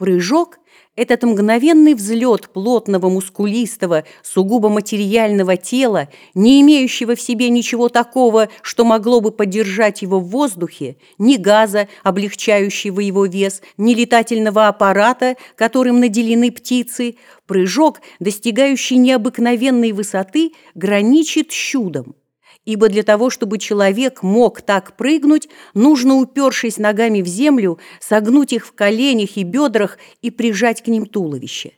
Прыжок – этот мгновенный взлет плотного, мускулистого, сугубо материального тела, не имеющего в себе ничего такого, что могло бы поддержать его в воздухе, ни газа, облегчающего его вес, ни летательного аппарата, которым наделены птицы. Прыжок, достигающий необыкновенной высоты, граничит чудом ибо для того, чтобы человек мог так прыгнуть, нужно, упершись ногами в землю, согнуть их в коленях и бедрах и прижать к ним туловище.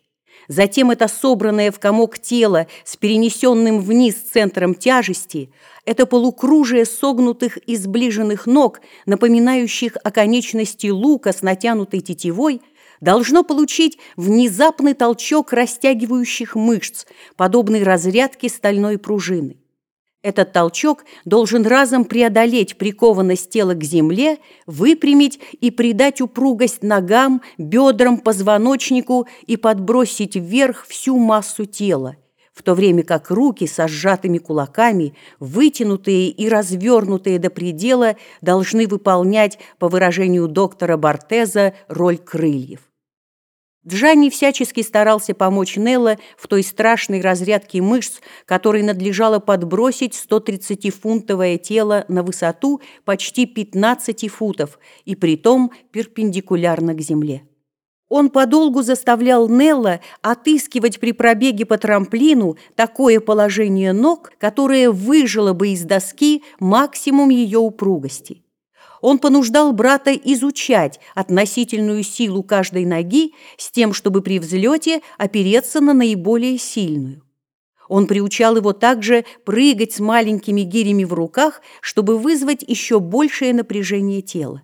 Затем это собранное в комок тело с перенесенным вниз центром тяжести, это полукружие согнутых и сближенных ног, напоминающих о конечности лука с натянутой тетивой, должно получить внезапный толчок растягивающих мышц, подобный разрядке стальной пружины. Этот толчок должен разом преодолеть прикованность тела к земле, выпрямить и придать упругость ногам, бедрам, позвоночнику и подбросить вверх всю массу тела, в то время как руки со сжатыми кулаками, вытянутые и развернутые до предела, должны выполнять, по выражению доктора Бортеза, роль крыльев. Джанни всячески старался помочь Нелла в той страшной разрядке мышц, которой надлежало подбросить 130-фунтовое тело на высоту почти 15 футов, и притом перпендикулярно к земле. Он подолгу заставлял Нелла отыскивать при пробеге по трамплину такое положение ног, которое выжило бы из доски максимум ее упругости он понуждал брата изучать относительную силу каждой ноги с тем, чтобы при взлете опереться на наиболее сильную. Он приучал его также прыгать с маленькими гирями в руках, чтобы вызвать еще большее напряжение тела.